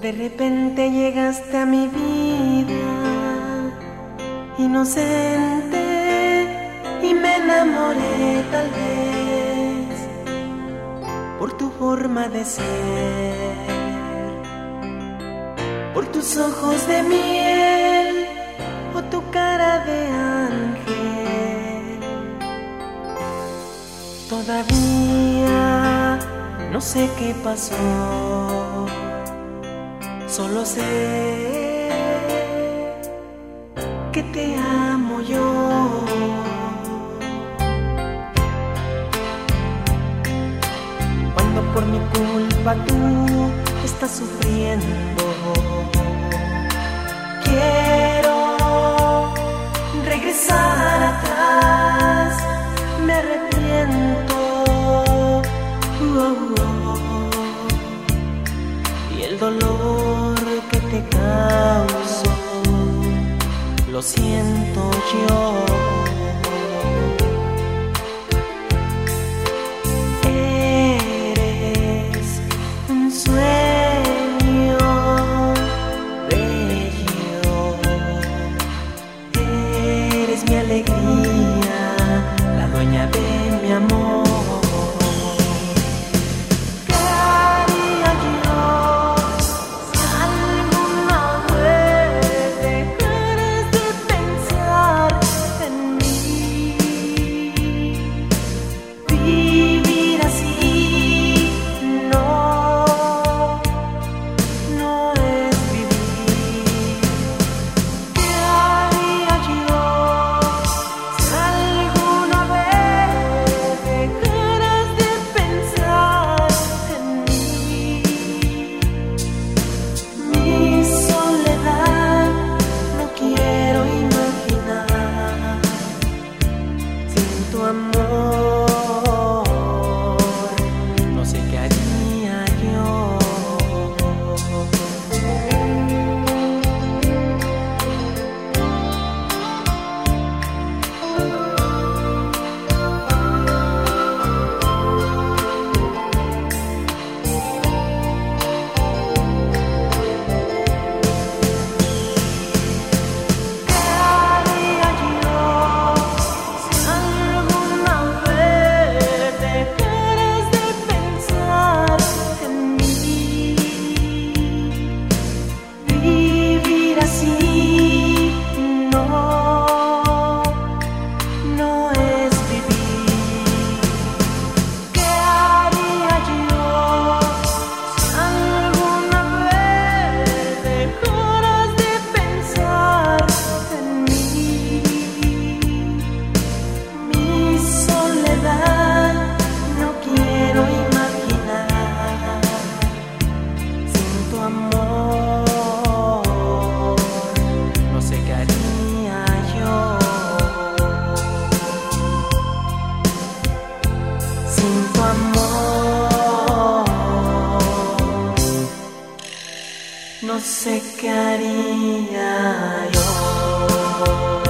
De repente llegaste a mi vida, inocente, y me enamoré tal vez por tu forma de ser, por tus ojos de miel o tu cara de ángel. Todavía no sé qué pasó Solo sé que te amo yo. Cuando por mi culpa tú estás sufriendo, quiero regresar atrás, me arrepiento. Oh, oh, oh. Y el dolor te causo, lo siento yo. Eres un sueño bello, eres mi alegría, la dueña de mi amor. No sé qué haría yo.